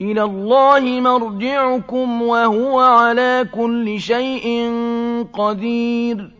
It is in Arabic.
إِلَى اللَّهِ مَرْجِعُكُمْ وَهُوَ عَلَىٰ كُلِّ شَيْءٍ قَدِيرٌ.